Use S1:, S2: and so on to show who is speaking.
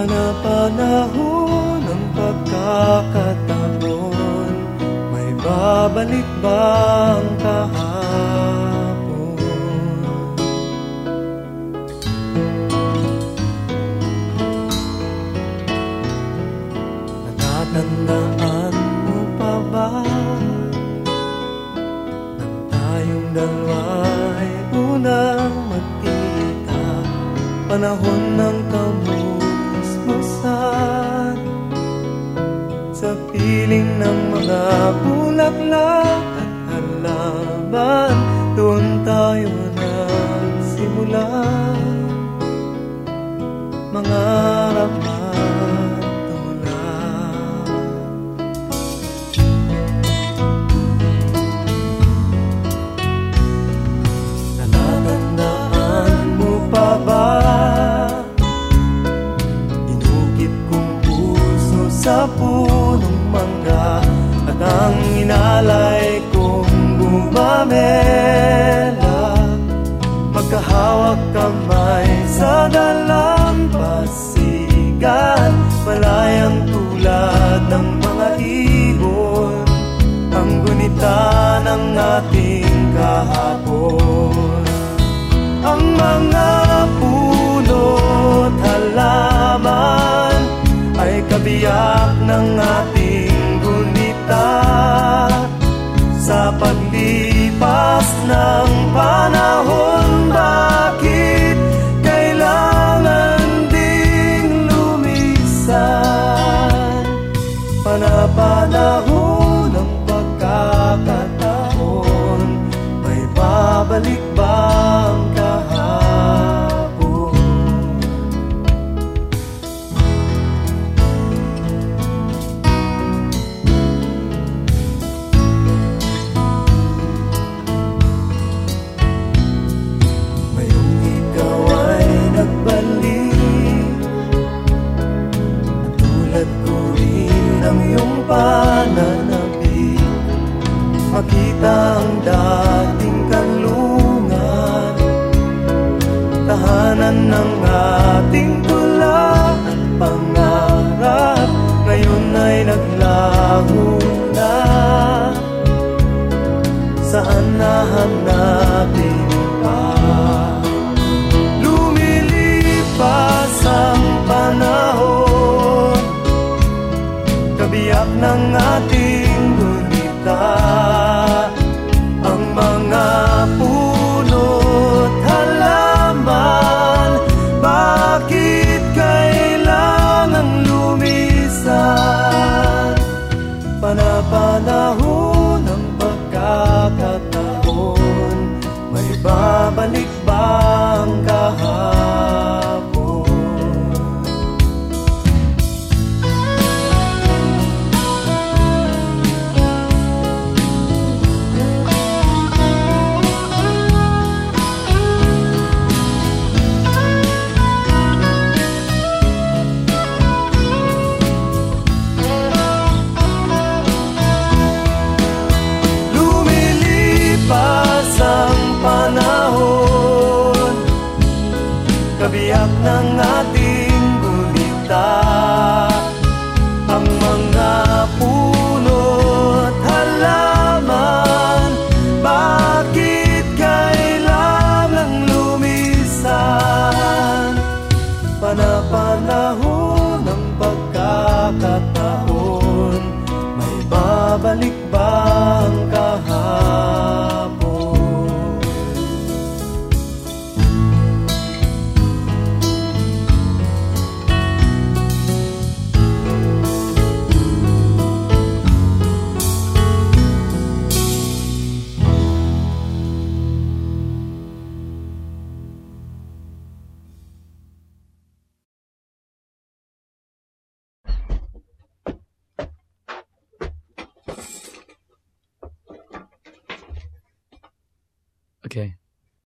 S1: Panapanahon ng pagkakataon May babalik ba ang kahapon? Natatandaan mo pa ba Nang tayong dalawa'y unang magkita Panahon ng kabuhay kamusmusan Sa piling ng mga bulaklak at halaman. Doon tayo nagsimula. Mangarap sa punong mangga At ang inalay kong bumamela Magkahawak kamay sa dalampasigan Malayang tulad ng mga ibon. Ang gunita ng ating kahapon. Ang mga panapanahon ng pagkakataon may babalik ba ang kahapon? Ngayong ikaw ay nagbalik Tulad ko ang iyong pananabik Makita ang dating kanlungan Tahanan ng ating tula pangarap. Ngayon ay naglaho na. Saan nahanapin May babalik
S2: Okay.